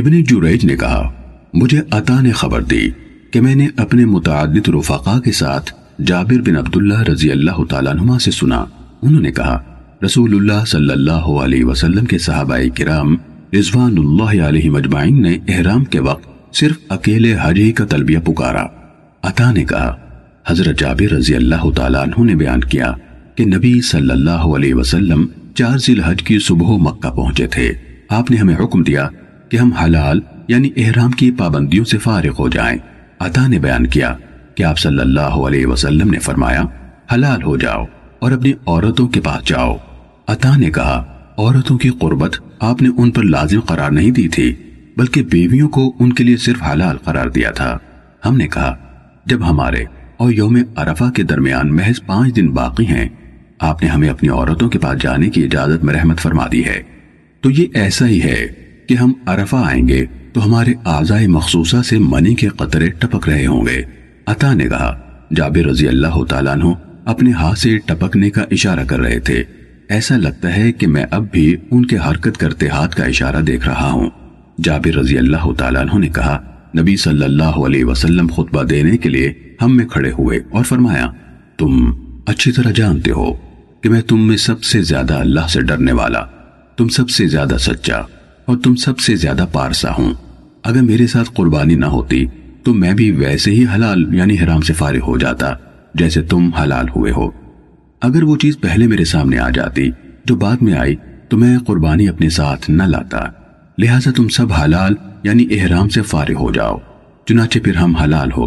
ابن جریج نے کہا، مجھے عطا نے خبر دی کہ میں نے اپنے متعدد رفقا کے ساتھ جابر بن عبداللہ رضی اللہ تعالیٰ عنہ سے سنا۔ انہوں نے کہا، رسول اللہ صلی اللہ علیہ وسلم کے صحابہ کرام رضوان اللہ علیہ مجمعین نے احرام کے وقت صرف اکیلے حج ہی کا تلبیہ پکارا۔ عطا نے کہا، حضرت جابر رضی اللہ تعالیٰ عنہ نے بیان کیا کہ نبی صلی اللہ علیہ وسلم چار ذی الحج کہ ہم حلال یعنی احرام کی پابندیوں سے فارغ ہو جائیں۔ عطا نے بیان کیا کہ آپ صلی اللہ علیہ وسلم نے فرمایا، حلال ہو جاؤ اور اپنی عورتوں کے پاس جاؤ۔ عطا نے کہا، عورتوں کی قربت آپ نے ان پر لازم قرار نہیں دی تھی، بلکہ بیویوں کو ان کے لیے صرف حلال قرار دیا تھا۔ ہم نے کہا، جب ہمارے اور یوم عرفہ کے درمیان محض پانچ دن باقی ہیں، آپ نے ہمیں اپنی عورتوں کے پاس جانے کی اجازت میں رحمت فرما دی ہے۔ تو یہ ایسا ہی ہے۔ کہ ہم عرفہ آئیں گے تو ہمارے اعضاء مخصوصہ سے منی کے قطرے ٹپک رہے ہوں گے۔ عطا نے کہا، جابر رضی اللہ تعالیٰ عنہ اپنے ہاتھ سے ٹپکنے کا اشارہ کر رہے تھے۔ ایسا لگتا ہے کہ میں اب بھی ان کے حرکت کرتے ہاتھ کا اشارہ دیکھ رہا ہوں۔ جابر رضی اللہ تعالیٰ عنہ نے کہا، نبی صلی اللہ علیہ وسلم خطبہ دینے کے لیے ہم میں کھڑے ہوئے اور فرمایا، تم اچھی طرح جانتے ہو کہ میں تم میں سب سے زیادہ اللہ سے ڈرنے والا، تم سب سے زیادہ سچا۔ اور فرمایا تم اچھی طرح جانتے ہو کہ میں تم میں سب سے زیادہ اللہ سے ڈرنے والا تم سب سے زیادہ سچا اور تم سب سے زیادہ پارسا ہوں۔ اگر میرے ساتھ قربانی نہ ہوتی، تو میں بھی ویسے ہی حلال یعنی حرام سے فارغ ہو جاتا، جیسے تم حلال ہوئے ہو۔ اگر وہ چیز پہلے میرے سامنے آ جاتی، جو بعد میں آئی، تو میں قربانی اپنے ساتھ نہ لاتا۔ لہٰذا تم سب حلال یعنی احرام سے فارغ ہو جاؤ۔ چنانچہ پھر ہم حلال ہو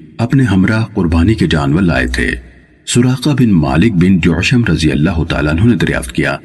پکارا رسول اللہ صلی اللہ علیہ وسلم نے ان سے قربانی کرو اور احرام ہی کی حالت میں رہو جابر رضی اللہ تعالیٰ عنہ نے بیان کیا حضرت علی رضی اللہ تعالیٰ عنہ رسول صلی اللہ علیہ وسلم کے لیے بھی اپنے ہمراہ قربانی کے جانور لائے تھے سراقہ بن مالک بن جوشم رضی اللہ تعالیٰ عنہ نے دریافت کیا